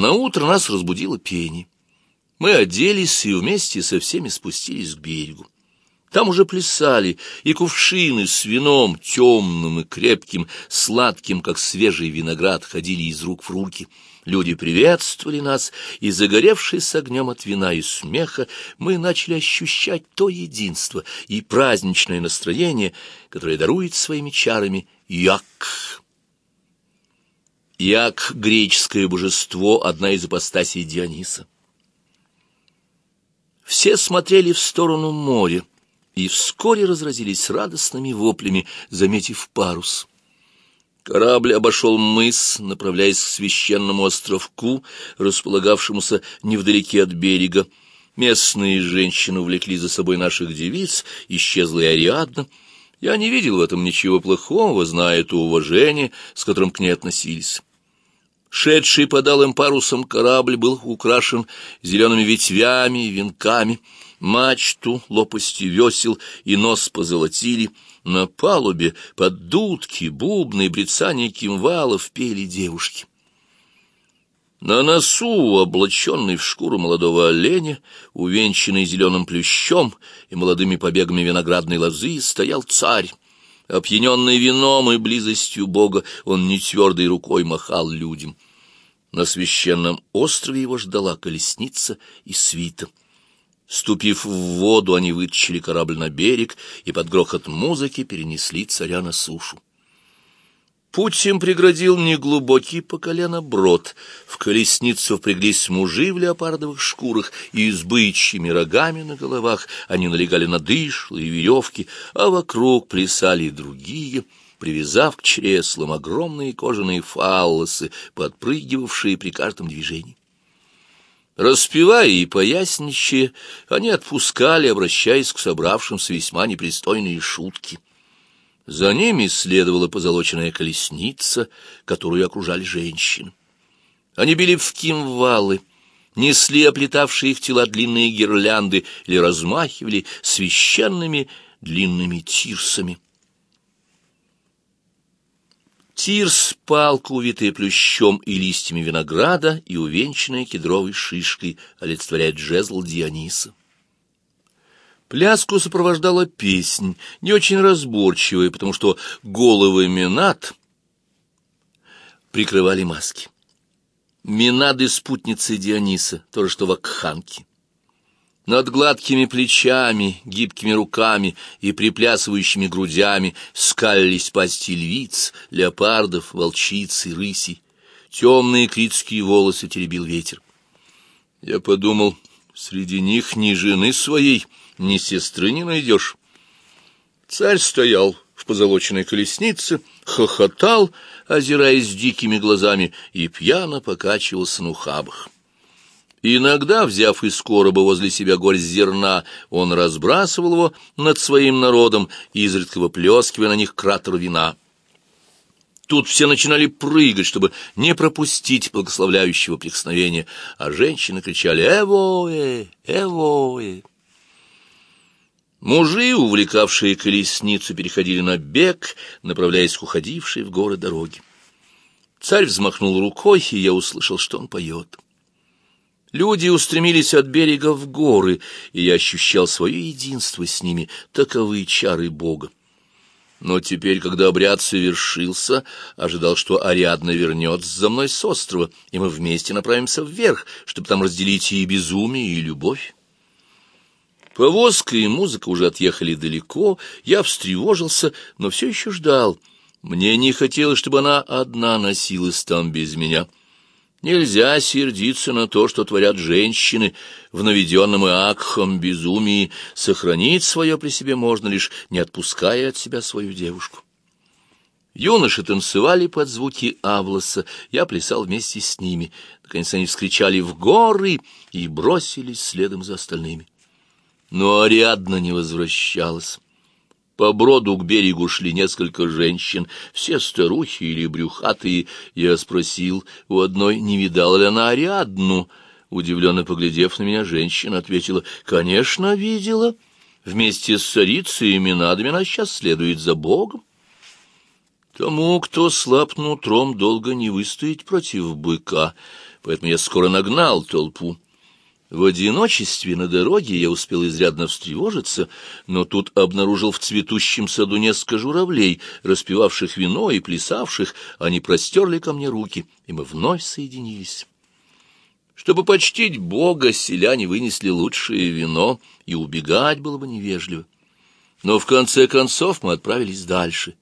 Наутро нас разбудило пение. Мы оделись и вместе со всеми спустились к берегу. Там уже плясали и кувшины с вином, темным и крепким, сладким, как свежий виноград, ходили из рук в руки. Люди приветствовали нас, и, загоревшись огнем от вина и смеха, мы начали ощущать то единство и праздничное настроение, которое дарует своими чарами Як. Як — греческое божество, одна из апостасий Диониса. Все смотрели в сторону моря и вскоре разразились радостными воплями, заметив парус. Корабль обошел мыс, направляясь к священному островку, располагавшемуся невдалеке от берега. Местные женщины увлекли за собой наших девиц, исчезла и Ариадна. Я не видел в этом ничего плохого, зная то уважение, с которым к ней относились. Шедший под алым парусом корабль был украшен зелеными ветвями и венками. Мачту, лопасти весел и нос позолотили. На палубе под дудки, бубны и брецание кимвалов пели девушки. На носу, облаченный в шкуру молодого оленя, увенчанный зеленым плющом и молодыми побегами виноградной лозы, стоял царь. Опьяненный вином и близостью Бога, он нетвердой рукой махал людям. На священном острове его ждала колесница и свита. Ступив в воду, они вытащили корабль на берег и под грохот музыки перенесли царя на сушу. Путь им преградил неглубокий по колено брод. В колесницу впряглись мужи в леопардовых шкурах и с бычьими рогами на головах. Они налегали на дышлы и веревки, а вокруг плясали другие, привязав к чреслам огромные кожаные фаллосы, подпрыгивавшие при каждом движении. Распевая и поясничая, они отпускали, обращаясь к собравшимся весьма непристойные шутки — за ними следовала позолоченная колесница, которую окружали женщины. Они били в кимвалы, несли оплетавшие их тела длинные гирлянды или размахивали священными длинными тирсами. Тирс — палка, увитая плющом и листьями винограда и увенчанная кедровой шишкой, олицетворяет жезл Диониса. Пляску сопровождала песнь, не очень разборчивая, потому что головы Минат прикрывали маски. Минады — спутницы Диониса, то же что вакханки. Над гладкими плечами, гибкими руками и приплясывающими грудями скалились пасти львиц, леопардов, волчиц и рысей. Темные критские волосы теребил ветер. Я подумал, среди них ни жены своей — ни сестры не найдешь. Царь стоял в позолоченной колеснице, хохотал, озираясь дикими глазами, и пьяно покачивался на ухабах. Иногда, взяв из короба возле себя горсть зерна, он разбрасывал его над своим народом, изредка выплескивая на них кратер вина. Тут все начинали прыгать, чтобы не пропустить благословляющего прикосновения, а женщины кричали «Эвоэ! Эвоэ!». Мужи, увлекавшие колесницу, переходили на бег, направляясь к уходившей в горы дороге. Царь взмахнул рукой, и я услышал, что он поет. Люди устремились от берега в горы, и я ощущал свое единство с ними, таковы чары Бога. Но теперь, когда обряд совершился, ожидал, что Ариадна вернется за мной с острова, и мы вместе направимся вверх, чтобы там разделить и безумие, и любовь. Повозка и музыка уже отъехали далеко, я встревожился, но все еще ждал. Мне не хотелось, чтобы она одна носилась там без меня. Нельзя сердиться на то, что творят женщины в наведенном Иакхом безумии. Сохранить свое при себе можно лишь, не отпуская от себя свою девушку. Юноши танцевали под звуки Авласа, я плясал вместе с ними. Наконец они вскричали «в горы» и бросились следом за остальными. Но Ариадна не возвращалась. По броду к берегу шли несколько женщин, все старухи или брюхатые. Я спросил у одной, не видала ли она Ариадну. Удивленно поглядев на меня, женщина ответила, «Конечно, видела. Вместе с царицей и Минадами она сейчас следует за Богом». Тому, кто слаб нутром, долго не выстоять против быка. поэтому я скоро нагнал толпу. В одиночестве на дороге я успел изрядно встревожиться, но тут обнаружил в цветущем саду несколько журавлей, распивавших вино и плясавших, они простерли ко мне руки, и мы вновь соединились. Чтобы почтить Бога, селяне вынесли лучшее вино, и убегать было бы невежливо. Но в конце концов мы отправились дальше.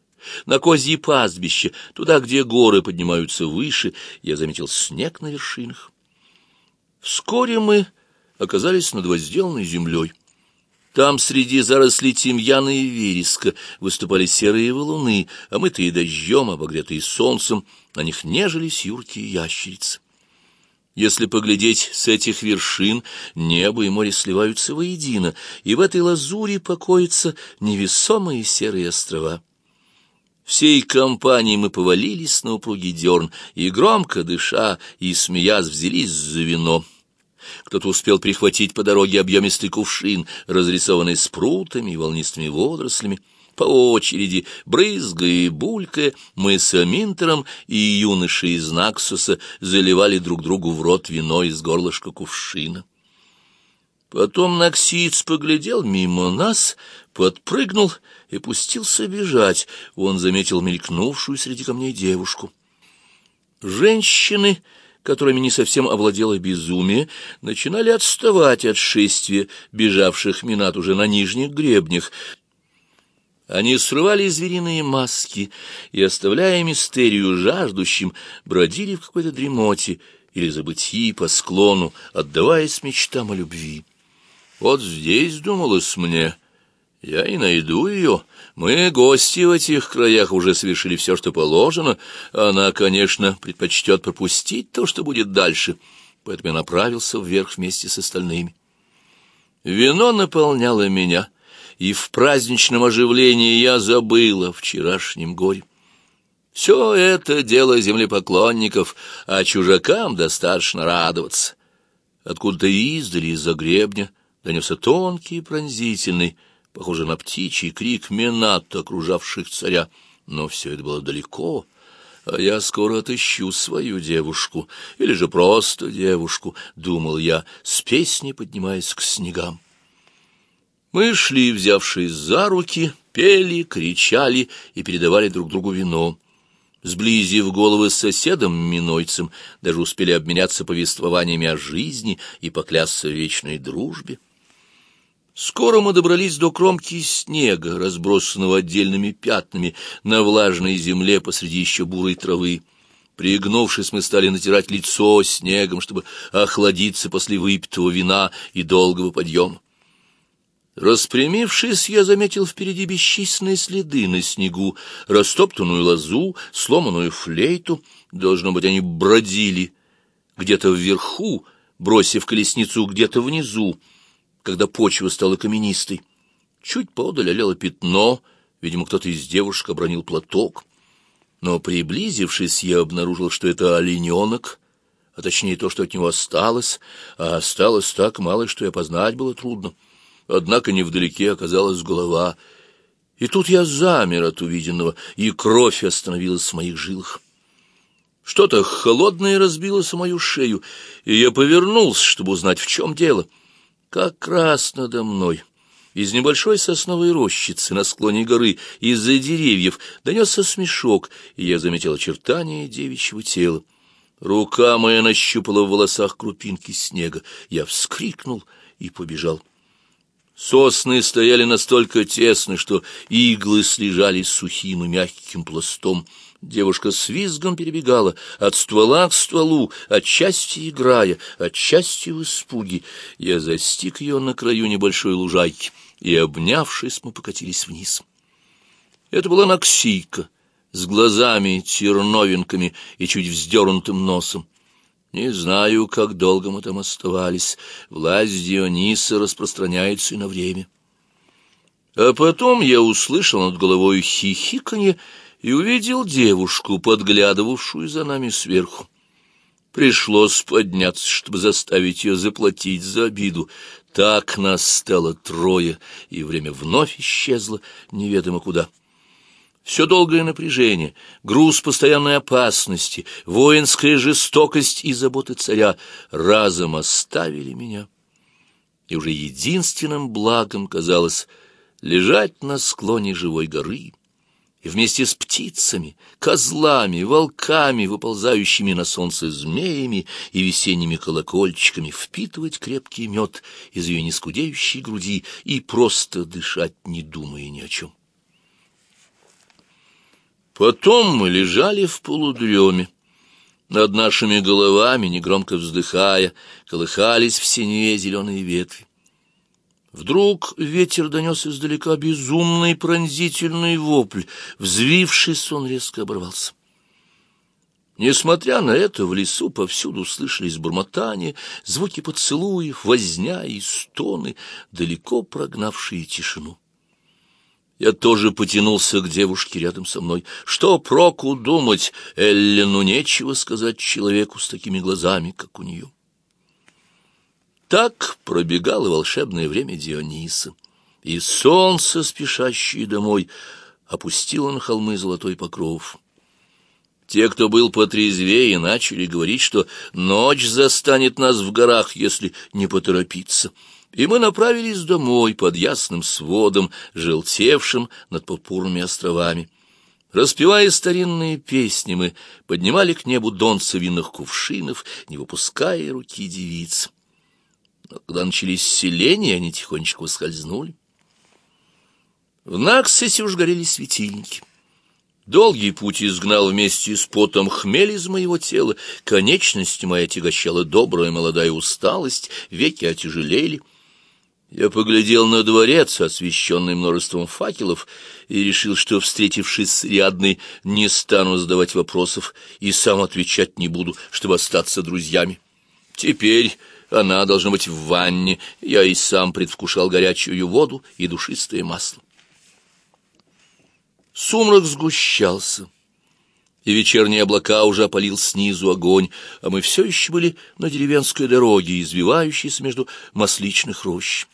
На козье пастбище, туда, где горы поднимаются выше, я заметил снег на вершинах. Вскоре мы оказались над возделанной землей. Там среди зарослей тимьяна и вереска выступали серые валуны, омытые дождем, обогретые солнцем, на них нежились юркие ящерицы. Если поглядеть с этих вершин, небо и море сливаются воедино, и в этой лазури покоятся невесомые серые острова. Всей компанией мы повалились на упругий дерн, и громко дыша и смеясь взялись за вино. Кто-то успел прихватить по дороге объемистый кувшин, разрисованный спрутами и волнистыми водорослями. По очереди, брызгая и булькая, мы с Аминтером и юношей из Наксуса заливали друг другу в рот вино из горлышка кувшина. Потом Наксиц поглядел мимо нас, подпрыгнул и пустился бежать. Он заметил мелькнувшую среди камней девушку. Женщины которыми не совсем овладело безумие, начинали отставать от шествия бежавших минат уже на нижних гребнях. Они срывали звериные маски и, оставляя мистерию жаждущим, бродили в какой-то дремоте или забытии по склону, отдаваясь мечтам о любви. Вот здесь, думалось мне, я и найду ее, — мы, гости в этих краях, уже совершили все, что положено. Она, конечно, предпочтет пропустить то, что будет дальше, поэтому я направился вверх вместе с остальными. Вино наполняло меня, и в праздничном оживлении я забыл о вчерашнем горе. Все это дело землепоклонников, а чужакам достаточно радоваться. Откуда-то издали из-за гребня донесся тонкий и пронзительный, похоже на птичий крик менат, окружавших царя. Но все это было далеко, а я скоро отыщу свою девушку, или же просто девушку, — думал я, с песней поднимаясь к снегам. Мы шли, взявшись за руки, пели, кричали и передавали друг другу вино. Сблизив головы с соседом Минойцем, даже успели обменяться повествованиями о жизни и поклясться вечной дружбе. Скоро мы добрались до кромки снега, разбросанного отдельными пятнами на влажной земле посреди еще бурой травы. Пригнувшись, мы стали натирать лицо снегом, чтобы охладиться после выпитого вина и долгого подъема. Распрямившись, я заметил впереди бесчисленные следы на снегу, растоптанную лозу, сломанную флейту. Должно быть, они бродили где-то вверху, бросив колесницу где-то внизу когда почва стала каменистой. Чуть подаль олело пятно, видимо, кто-то из девушек обронил платок. Но, приблизившись, я обнаружил, что это олененок, а точнее то, что от него осталось, а осталось так мало, что и опознать было трудно. Однако невдалеке оказалась голова, и тут я замер от увиденного, и кровь остановилась в моих жилах. Что-то холодное разбилось о мою шею, и я повернулся, чтобы узнать, в чем дело — как раз надо мной. Из небольшой сосновой рощицы на склоне горы из-за деревьев донесся смешок, и я заметил очертания девичьего тела. Рука моя нащупала в волосах крупинки снега. Я вскрикнул и побежал. Сосны стояли настолько тесно, что иглы слежались сухим и мягким пластом. Девушка с визгом перебегала от ствола к стволу, отчасти играя, отчасти в испуге. Я застиг ее на краю небольшой лужайки, и, обнявшись, мы покатились вниз. Это была Наксийка с глазами, терновинками и чуть вздернутым носом. Не знаю, как долго мы там оставались. Власть Диониса распространяется и на время. А потом я услышал над головой хихиканье, и увидел девушку, подглядывавшую за нами сверху. Пришлось подняться, чтобы заставить ее заплатить за обиду. Так нас стало трое, и время вновь исчезло неведомо куда. Все долгое напряжение, груз постоянной опасности, воинская жестокость и заботы царя разом оставили меня. И уже единственным благом казалось лежать на склоне живой горы и вместе с птицами, козлами, волками, выползающими на солнце змеями и весенними колокольчиками впитывать крепкий мед из ее нескудеющей груди и просто дышать, не думая ни о чем. Потом мы лежали в полудреме. Над нашими головами, негромко вздыхая, колыхались в синеве зеленые ветви. Вдруг ветер донес издалека безумный пронзительный вопль. Взвившись, он резко оборвался. Несмотря на это, в лесу повсюду слышались бормотания, звуки поцелуев, возня и стоны, далеко прогнавшие тишину. Я тоже потянулся к девушке рядом со мной. Что проку думать? Эллену нечего сказать человеку с такими глазами, как у нее. Так пробегало волшебное время Диониса, и солнце, спешащее домой, опустило на холмы золотой покров. Те, кто был потрезвее, начали говорить, что ночь застанет нас в горах, если не поторопиться — и мы направились домой под ясным сводом, желтевшим над пурпурными островами. Распевая старинные песни, мы поднимали к небу донца винных кувшинов, не выпуская руки девиц. Но когда начались селения, они тихонечко скользнули. В Наксисе уж горели светильники. Долгий путь изгнал вместе с потом хмель из моего тела, конечности моя тягощала добрая молодая усталость, веки отяжелели — я поглядел на дворец, освещенный множеством факелов, и решил, что, встретившись с Риадной, не стану задавать вопросов и сам отвечать не буду, чтобы остаться друзьями. Теперь она должна быть в ванне, я и сам предвкушал горячую воду и душистое масло. Сумрак сгущался, и вечерние облака уже опалил снизу огонь, а мы все еще были на деревенской дороге, извивающейся между масличных рощ.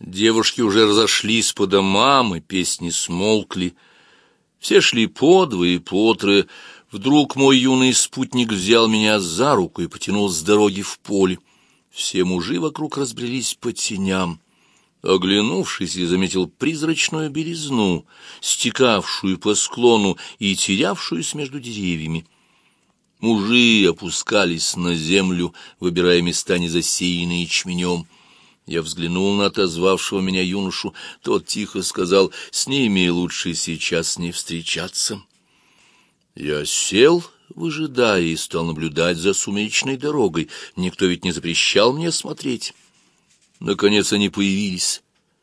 Девушки уже разошлись по домам, и песни смолкли. Все шли по два и по трое. Вдруг мой юный спутник взял меня за руку и потянул с дороги в поле. Все мужи вокруг разбрелись по теням. Оглянувшись, я заметил призрачную белизну, стекавшую по склону и терявшуюся между деревьями. Мужи опускались на землю, выбирая места, не засеянные ячменем. Я взглянул на отозвавшего меня юношу. Тот тихо сказал, с ними лучше сейчас не встречаться. Я сел, выжидая, и стал наблюдать за сумеречной дорогой. Никто ведь не запрещал мне смотреть. Наконец они появились,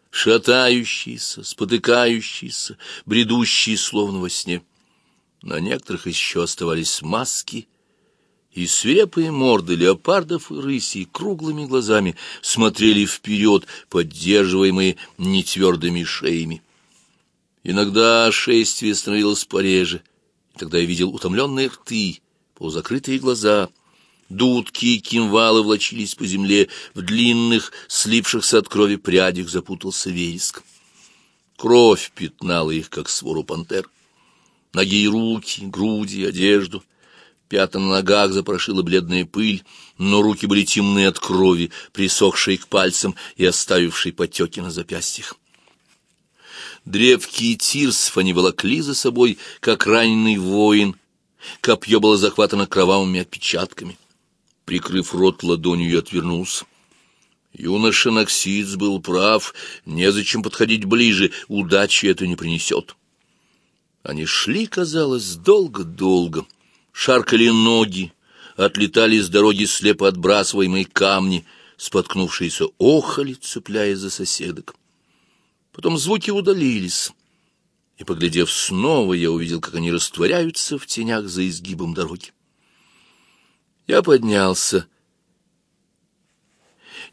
шатающиеся, спотыкающиеся, бредущие словно во сне. На некоторых еще оставались маски — и свирепые морды леопардов и рысей круглыми глазами смотрели вперед, поддерживаемые нетвердыми шеями. Иногда шествие становилось пореже, тогда я видел утомленные рты, полузакрытые глаза. Дудки и кимвалы влочились по земле, в длинных, слипшихся от крови прядях запутался вереск. Кровь пятнала их, как свору пантер. Ноги и руки, груди, одежду — Пятна на ногах запорошила бледная пыль, но руки были темны от крови, присохшие к пальцам и оставившие потеки на запястьях. Древки тирсов они волокли за собой, как раненый воин. Копье было захватано кровавыми отпечатками. Прикрыв рот ладонью, я отвернулся. Юноша Наксиц был прав, незачем подходить ближе, удачи это не принесет. Они шли, казалось, долго-долго шаркали ноги, отлетали с дороги слепо отбрасываемые камни, споткнувшиеся охали, цепляясь за соседок. Потом звуки удалились, и, поглядев снова, я увидел, как они растворяются в тенях за изгибом дороги. Я поднялся,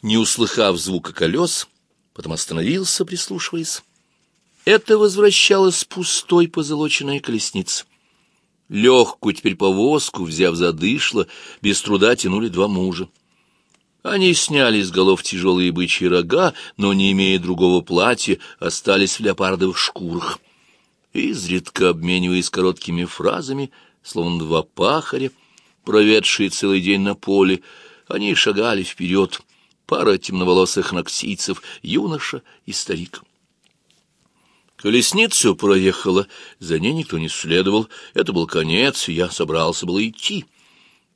не услыхав звука колес, потом остановился, прислушиваясь. Это возвращалась пустой позолоченная колесница. Легкую теперь повозку, взяв задышло, без труда тянули два мужа. Они сняли с голов тяжелые бычьи рога, но, не имея другого платья, остались в леопардовых шкурах. изредка обмениваясь короткими фразами, словно два пахаря, проведшие целый день на поле, они шагали вперед, пара темноволосых ноксийцев, юноша и старик. Колесницу проехала, за ней никто не следовал, это был конец, и я собрался было идти.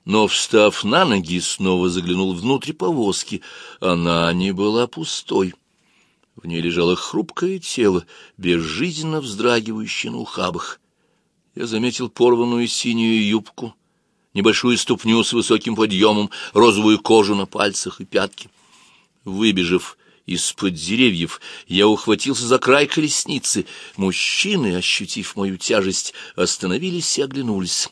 Но, встав на ноги, снова заглянул внутрь повозки, она не была пустой. В ней лежало хрупкое тело, безжизненно вздрагивающее на ухабах. Я заметил порванную синюю юбку, небольшую ступню с высоким подъемом, розовую кожу на пальцах и пятки. Выбежав из-под деревьев, я ухватился за край колесницы. Мужчины, ощутив мою тяжесть, остановились и оглянулись.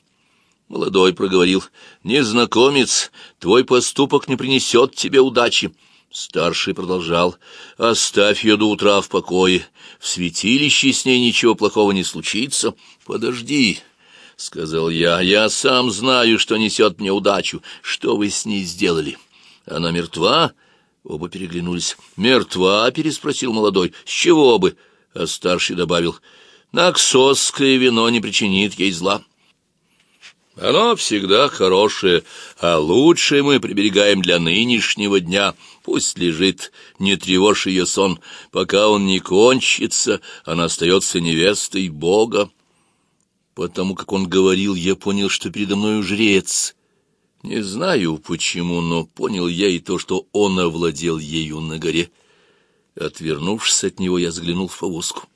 Молодой проговорил, «Незнакомец, твой поступок не принесет тебе удачи». Старший продолжал, «Оставь ее до утра в покое. В святилище с ней ничего плохого не случится. Подожди». — сказал я, — я сам знаю, что несет мне удачу. Что вы с ней сделали? Она мертва? Оба переглянулись. «Мертва?» — переспросил молодой. «С чего бы?» А старший добавил. «Наксосское вино не причинит ей зла». Оно всегда хорошее, а лучшее мы приберегаем для нынешнего дня. Пусть лежит, не тревожь ее сон. Пока он не кончится, она остается невестой Бога. Потому как он говорил, я понял, что передо мною жрец. Не знаю почему, но понял я и то, что он овладел ею на горе. Отвернувшись от него, я взглянул в повозку.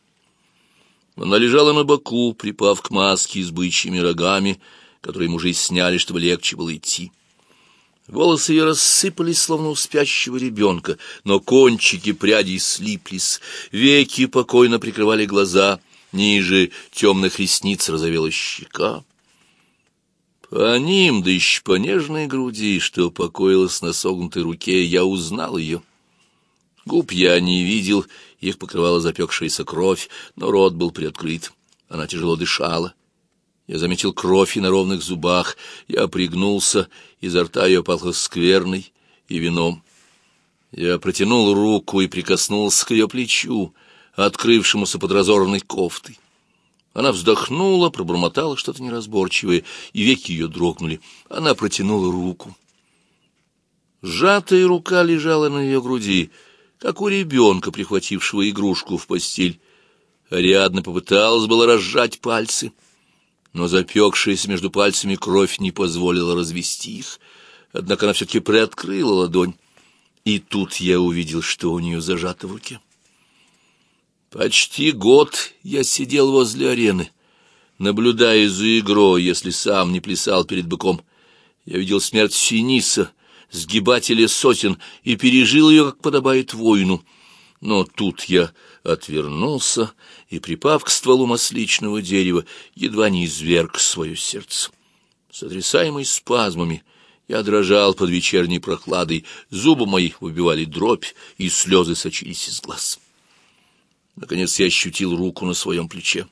Она лежала на боку, припав к маске с бычьими рогами, которые мужи сняли, чтобы легче было идти. Волосы ее рассыпались, словно у спящего ребенка, но кончики прядей слиплись, веки покойно прикрывали глаза, ниже темных ресниц разовела щека. По ним, да еще по нежной груди, что покоилась на согнутой руке, я узнал ее. Губ я не видел, их покрывала запекшаяся кровь, но рот был приоткрыт. Она тяжело дышала. Я заметил кровь и на ровных зубах. Я пригнулся, изо рта ее пахло скверной и вином. Я протянул руку и прикоснулся к ее плечу, открывшемуся под разорванной кофтой. Она вздохнула, пробормотала что-то неразборчивое, и веки ее дрогнули. Она протянула руку. Сжатая рука лежала на ее груди, как у ребенка, прихватившего игрушку в постель. Ариадна попыталась было разжать пальцы — но запекшаяся между пальцами кровь не позволила развести их. Однако она все-таки приоткрыла ладонь, и тут я увидел, что у нее зажато в руке. Почти год я сидел возле арены, наблюдая за игрой, если сам не плясал перед быком. Я видел смерть Синиса, сгибателя сосен, и пережил ее, как подобает воину. Но тут я отвернулся и, припав к стволу масличного дерева, едва не изверг свое сердце. Сотрясаемый спазмами, я дрожал под вечерней прохладой, зубы мои выбивали дробь, и слезы сочились из глаз. Наконец я ощутил руку на своем плече.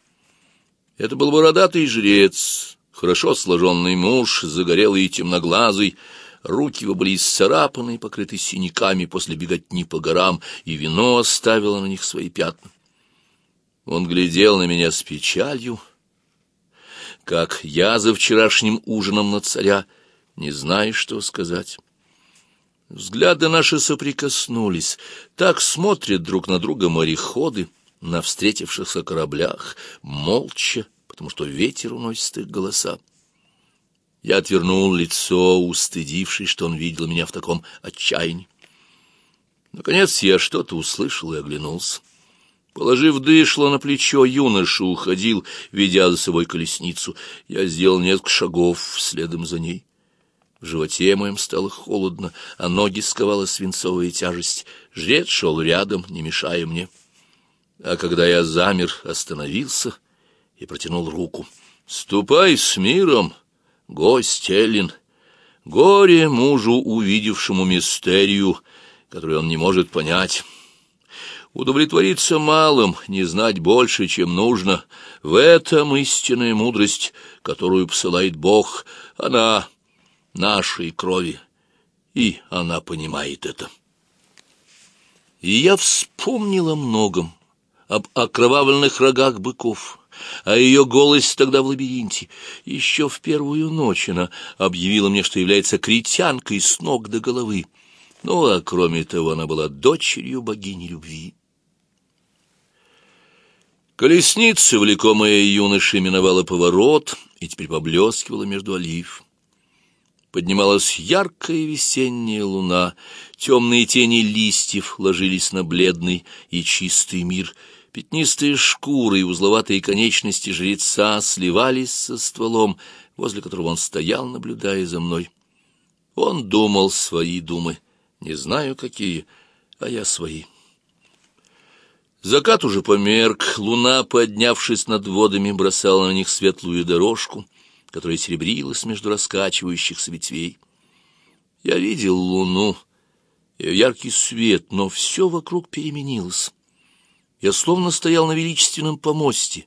Это был бородатый жрец, хорошо сложенный муж, загорелый и темноглазый, Руки его были исцарапаны и покрыты синяками после беготни по горам, и вино оставило на них свои пятна. Он глядел на меня с печалью, как я за вчерашним ужином на царя, не зная, что сказать. Взгляды наши соприкоснулись, так смотрят друг на друга мореходы на встретившихся кораблях, молча, потому что ветер уносит их голоса. Я отвернул лицо, устыдившись, что он видел меня в таком отчаянии. Наконец я что-то услышал и оглянулся. Положив дышло на плечо, юноша уходил, ведя за собой колесницу. Я сделал несколько шагов следом за ней. В животе моем стало холодно, а ноги сковала свинцовая тяжесть. Жрец шел рядом, не мешая мне. А когда я замер, остановился и протянул руку. «Ступай с миром!» гость Эллин, горе мужу, увидевшему мистерию, которую он не может понять. Удовлетвориться малым, не знать больше, чем нужно, в этом истинная мудрость, которую посылает Бог, она нашей крови, и она понимает это. И я вспомнил о многом, об окровавленных рогах быков, а ее голос тогда в лабиринте. Еще в первую ночь она объявила мне, что является критянкой с ног до головы. Ну, а кроме того, она была дочерью богини любви. Колесница, влекомая юношей, миновала поворот и теперь поблескивала между олив. Поднималась яркая весенняя луна, темные тени листьев ложились на бледный и чистый мир, пятнистые шкуры и узловатые конечности жреца сливались со стволом, возле которого он стоял, наблюдая за мной. Он думал свои думы, не знаю какие, а я свои. Закат уже померк, луна, поднявшись над водами, бросала на них светлую дорожку, которая серебрилась между раскачивающихся ветвей. Я видел луну, ее яркий свет, но все вокруг переменилось. Я словно стоял на величественном помосте,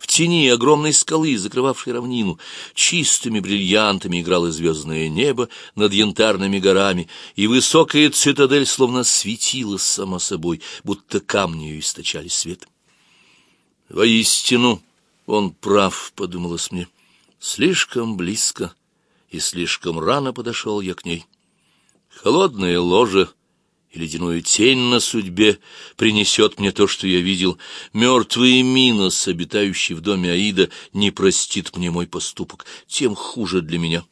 в тени огромной скалы, закрывавшей равнину, чистыми бриллиантами играло звездное небо над янтарными горами, и высокая цитадель словно светилась сама собой, будто камни ее источали свет. «Воистину, он прав», — подумалось мне, — «слишком близко и слишком рано подошел я к ней. Холодное ложе — и ледяную тень на судьбе принесет мне то, что я видел. Мертвый Минос, обитающий в доме Аида, не простит мне мой поступок, тем хуже для меня.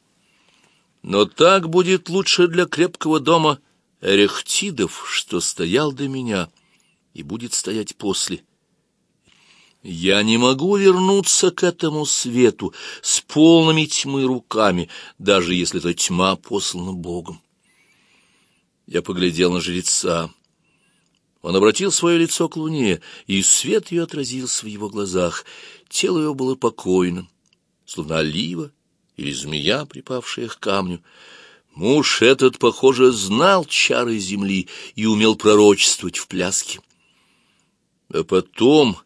Но так будет лучше для крепкого дома Эрехтидов, что стоял до меня и будет стоять после. Я не могу вернуться к этому свету с полными тьмы руками, даже если эта тьма послана Богом. Я поглядел на жреца. Он обратил свое лицо к луне, и свет ее отразился в его глазах. Тело его было покойным, словно олива или змея, припавшая к камню. Муж этот, похоже, знал чары земли и умел пророчествовать в пляске. А потом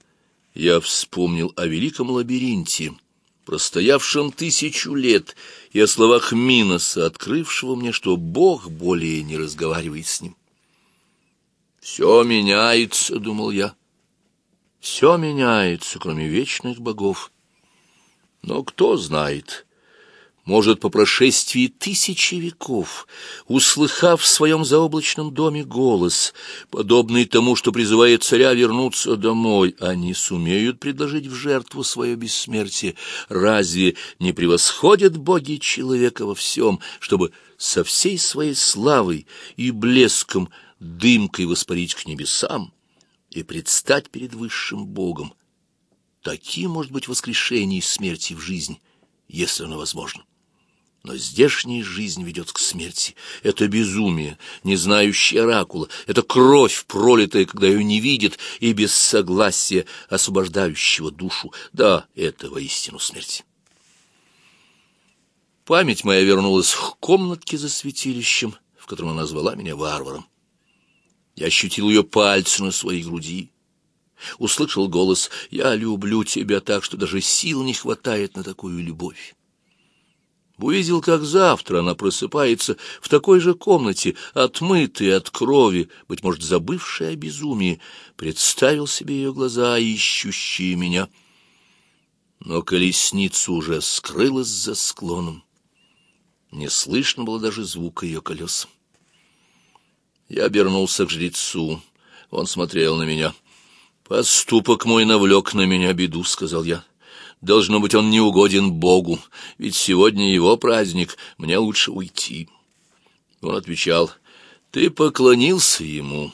я вспомнил о великом лабиринте — простоявшем тысячу лет, и о словах Миноса, открывшего мне, что Бог более не разговаривает с ним. «Все меняется», — думал я. «Все меняется, кроме вечных богов. Но кто знает, может, по прошествии тысячи веков, услыхав в своем заоблачном доме голос, подобный тому, что призывает царя вернуться домой, они сумеют предложить в жертву свое бессмертие. Разве не превосходят боги человека во всем, чтобы со всей своей славой и блеском дымкой воспарить к небесам и предстать перед высшим Богом? Таким может быть воскрешение из смерти в жизнь, если оно возможно. Но здешняя жизнь ведет к смерти. Это безумие, не знающее оракула. Это кровь, пролитая, когда ее не видит, и без согласия освобождающего душу. Да, это воистину смерть. Память моя вернулась в комнатке за святилищем, в котором она назвала меня варваром. Я ощутил ее пальцы на своей груди. Услышал голос «Я люблю тебя так, что даже сил не хватает на такую любовь». Увидел, как завтра она просыпается в такой же комнате, отмытой от крови, быть может, забывшая о безумии, представил себе ее глаза, ищущие меня. Но колесница уже скрылась за склоном. Не слышно было даже звука ее колес. Я обернулся к жрецу. Он смотрел на меня. «Поступок мой навлек на меня беду», — сказал я. Должно быть, он не угоден Богу, ведь сегодня его праздник, мне лучше уйти. Он отвечал, ты поклонился ему.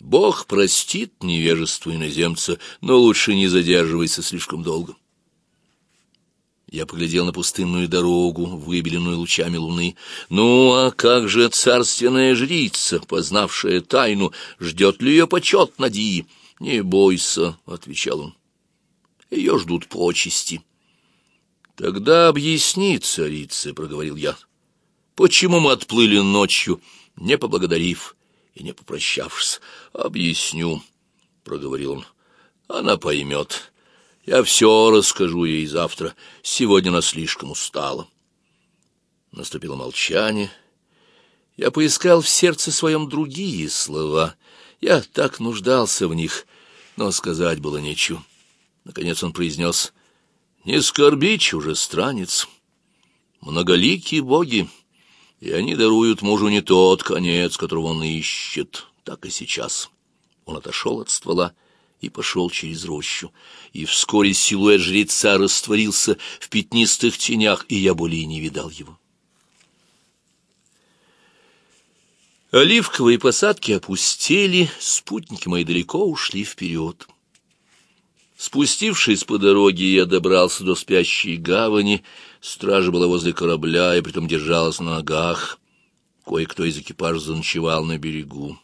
Бог простит невежество иноземца, но лучше не задерживайся слишком долго. Я поглядел на пустынную дорогу, выбеленную лучами луны. Ну, а как же царственная жрица, познавшая тайну, ждет ли ее почет Надии? Не бойся, — отвечал он. Ее ждут почести. — Тогда объясни, царица, — проговорил я, — почему мы отплыли ночью, не поблагодарив и не попрощавшись? — Объясню, — проговорил он. — Она поймет. Я все расскажу ей завтра. Сегодня она слишком устала. Наступило молчание. Я поискал в сердце своем другие слова. Я так нуждался в них, но сказать было нечего. Наконец он произнес, «Не скорби, чужестранец, многоликие боги, и они даруют мужу не тот конец, которого он ищет, так и сейчас». Он отошел от ствола и пошел через рощу, и вскоре силуэт жреца растворился в пятнистых тенях, и я более не видал его. Оливковые посадки опустели, спутники мои далеко ушли вперед. Спустившись по дороге, я добрался до спящей гавани. Стража была возле корабля и притом держалась на ногах. Кое-кто из экипажа заночевал на берегу.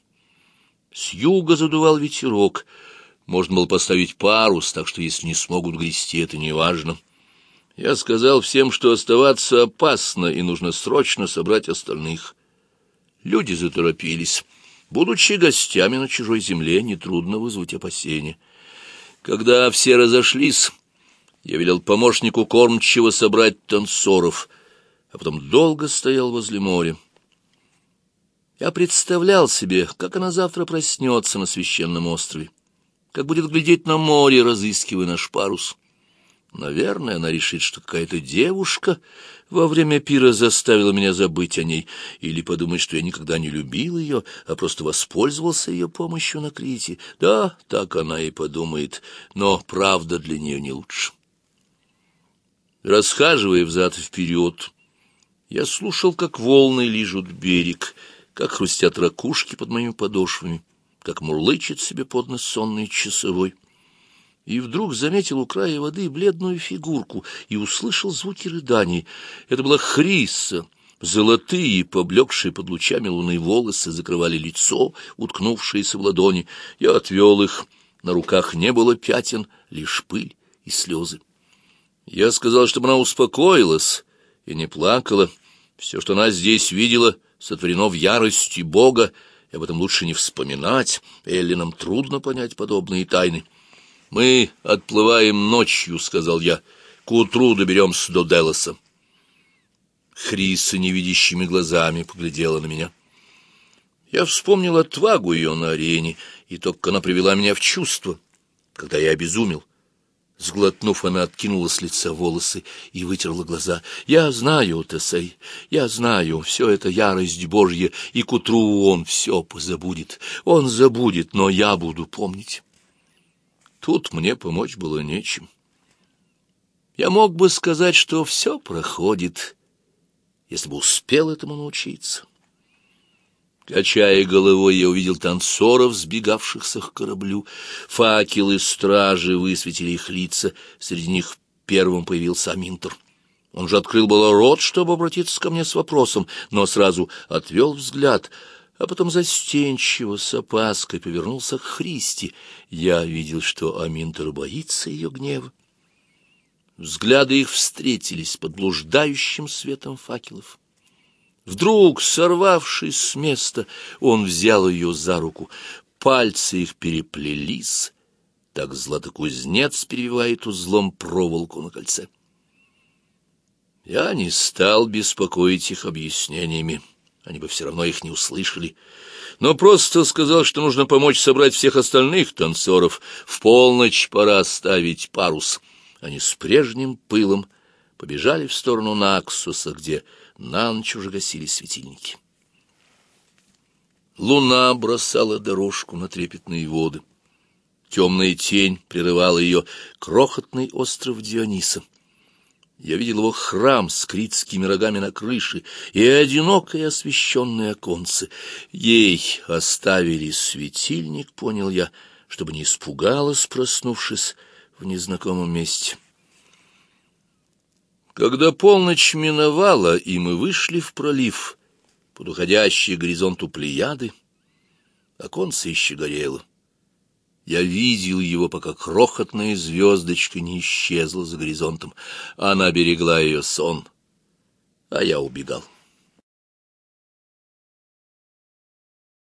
С юга задувал ветерок. Можно было поставить парус, так что если не смогут грести, это не важно. Я сказал всем, что оставаться опасно, и нужно срочно собрать остальных. Люди заторопились. Будучи гостями на чужой земле, нетрудно вызвать опасения. Когда все разошлись, я велел помощнику кормчего собрать танцоров, а потом долго стоял возле моря. Я представлял себе, как она завтра проснется на священном острове, как будет глядеть на море, разыскивая наш парус. Наверное, она решит, что какая-то девушка во время пира заставила меня забыть о ней, или подумать, что я никогда не любил ее, а просто воспользовался ее помощью на Крите. Да, так она и подумает, но правда для нее не лучше. Расхаживая взад и вперед, я слушал, как волны лижут берег, как хрустят ракушки под моими подошвами, как мурлычет себе под нос сонный часовой — и вдруг заметил у края воды бледную фигурку и услышал звуки рыданий. Это была Хриса. Золотые, поблекшие под лучами луны волосы закрывали лицо, уткнувшееся в ладони. Я отвел их. На руках не было пятен, лишь пыль и слезы. Я сказал, чтобы она успокоилась и не плакала. Все, что она здесь видела, сотворено в ярости Бога, и об этом лучше не вспоминать. Эллинам трудно понять подобные тайны. «Мы отплываем ночью», — сказал я. «К утру доберемся до Делоса». Хриса невидящими глазами поглядела на меня. Я вспомнил отвагу ее на арене, и то, как она привела меня в чувство, когда я обезумел. Сглотнув, она откинула с лица волосы и вытерла глаза. «Я знаю, Тесей, я знаю, все это ярость Божья, и к утру он все позабудет. Он забудет, но я буду помнить». Тут мне помочь было нечем. Я мог бы сказать, что все проходит, если бы успел этому научиться. Качая головой, я увидел танцоров, сбегавшихся к кораблю. Факелы стражи высветили их лица. Среди них первым появился Аминтер. Он же открыл было рот, чтобы обратиться ко мне с вопросом, но сразу отвел взгляд — а потом застенчиво, с опаской повернулся к Христи. Я видел, что Аминтер боится ее гнева. Взгляды их встретились под блуждающим светом факелов. Вдруг, сорвавшись с места, он взял ее за руку. Пальцы их переплелись, так златокузнец перевивает узлом проволоку на кольце. Я не стал беспокоить их объяснениями они бы все равно их не услышали, но просто сказал, что нужно помочь собрать всех остальных танцоров. В полночь пора ставить парус. Они с прежним пылом побежали в сторону Наксуса, где на ночь уже гасили светильники. Луна бросала дорожку на трепетные воды. Темная тень прерывала ее крохотный остров Диониса. Я видел его храм с критскими рогами на крыше и одинокое освещенное оконце. Ей оставили светильник, понял я, чтобы не испугалась, проснувшись в незнакомом месте. Когда полночь миновала, и мы вышли в пролив под уходящие горизонту Плеяды, оконце еще горело. Я видел его, пока крохотная звездочка не исчезла за горизонтом. Она берегла ее сон, а я убегал.